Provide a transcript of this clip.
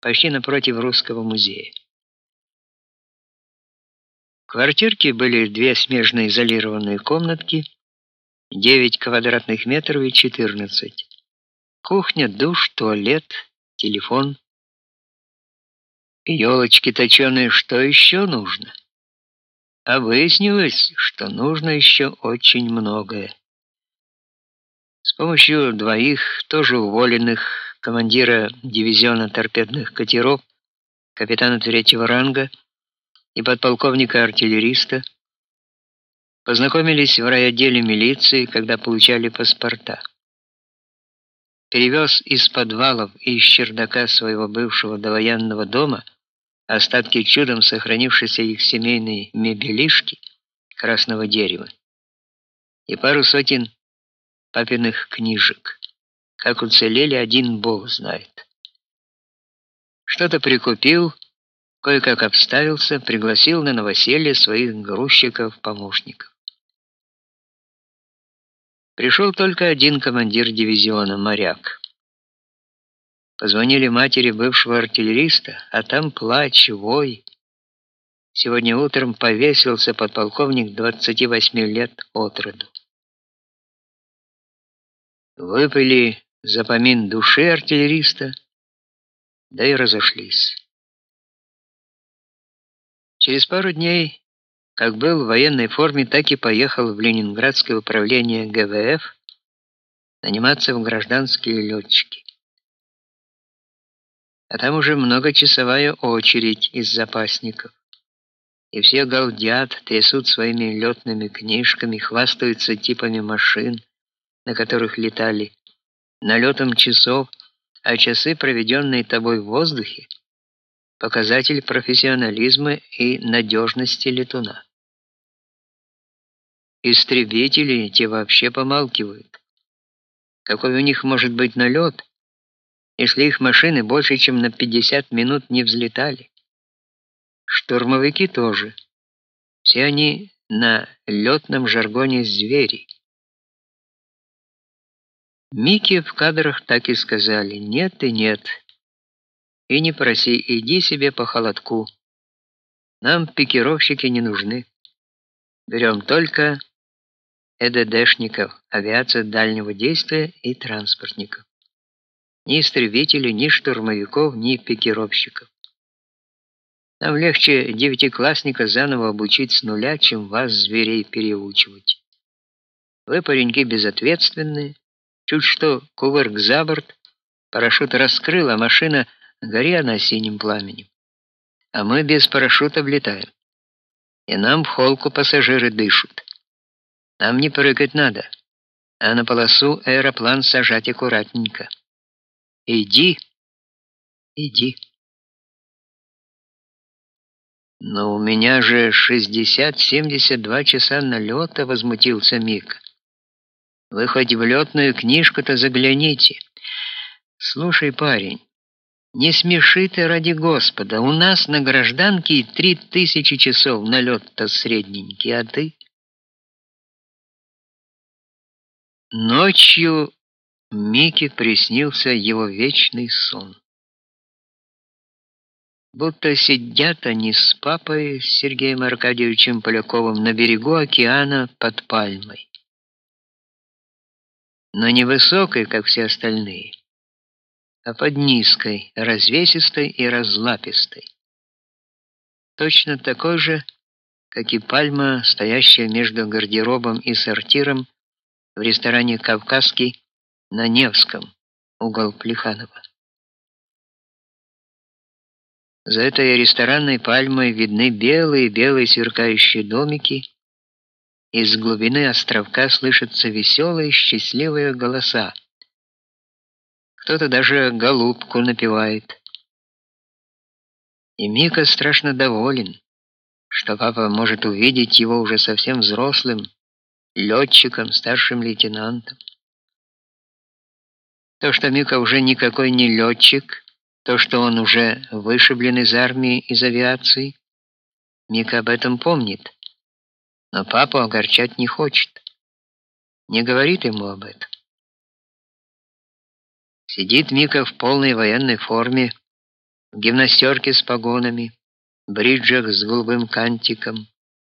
почти напротив русского музея. В квартирке были две смежно изолированные комнатки, 9 квадратных метров и 14. Кухня, душ, туалет, телефон. Елочки точеные, что еще нужно? А выяснилось, что нужно еще очень многое. С помощью двоих тоже уволенных командира дивизиона торпедных катеров, капитана третьего ранга и подполковника-артиллериста познакомились в райотделе милиции, когда получали паспорта. Перевез из подвалов и из чердака своего бывшего довоенного дома остатки чудом сохранившейся их семейной мебелишки красного дерева и пару сотен папиных книжек. Как уцелели, один Бог знает. Что-то прикупил, кое-как обставился, пригласил на новоселье своих грузчиков-помощников. Пришел только один командир дивизиона, моряк. Позвонили матери бывшего артиллериста, а там плач, вой. Сегодня утром повесился подполковник 28 лет от роду. Выпили за помин души артиллериста, да и разошлись. Через пару дней, как был в военной форме, так и поехал в Ленинградское управление ГВФ наниматься в гражданские летчики. А там уже многочасовая очередь из запасников. И все галдят, трясут своими летными книжками, хвастаются типами машин, на которых летали, налетом часов, а часы, проведенные тобой в воздухе, показатель профессионализма и надежности летуна. Истребители те вообще помалкивают. Какой у них может быть налет, если их машины больше, чем на 50 минут не взлетали? Штурмовики тоже. Все они на летном жаргоне звери. Мики в кадрах так и сказали: "Нет и нет. И не проси, иди себе по холодку. Нам пикировщики не нужны. Берем только ЭДДшников, авиация дальнего действия и транспортников. Ни истребителей, ни штурмовиков, ни пикировщиков. Нам легче девятиклассника заново обучить с нуля, чем вас зверей переучивать. Вы пареньки безответственные, Чуть что кувырк за борт, парашют раскрыл, а машина гори она синим пламенем. А мы без парашюта влетаем. И нам в холку пассажиры дышат. Нам не прыгать надо, а на полосу аэроплан сажать аккуратненько. Иди, иди. Но у меня же 60-72 часа налета, возмутился Мика. Вы хоть в летную книжку-то загляните. Слушай, парень, не смеши ты ради Господа. У нас на гражданке три тысячи часов налет-то средненький, а ты? Ночью Мике приснился его вечный сон. Будто сидят они с папой, Сергеем Аркадьевичем Поляковым на берегу океана под пальмой но не высокой, как все остальные, а под низкой, развесистой и разлапистой. Точно такой же, как и пальма, стоящая между гардеробом и сортиром в ресторане Кавказский на Невском, угол Плеханова. За этой ресторанной пальмой видны белые-белые сверкающие домики из глубины островка слышатся веселые, счастливые голоса. Кто-то даже голубку напевает. И Мика страшно доволен, что папа может увидеть его уже совсем взрослым, летчиком, старшим лейтенантом. То, что Мика уже никакой не летчик, то, что он уже вышиблен из армии, из авиации, Мика об этом помнит но папу огорчать не хочет. Не говорит ему об этом. Сидит Мика в полной военной форме, в гимнастерке с погонами, бриджах с голубым кантиком,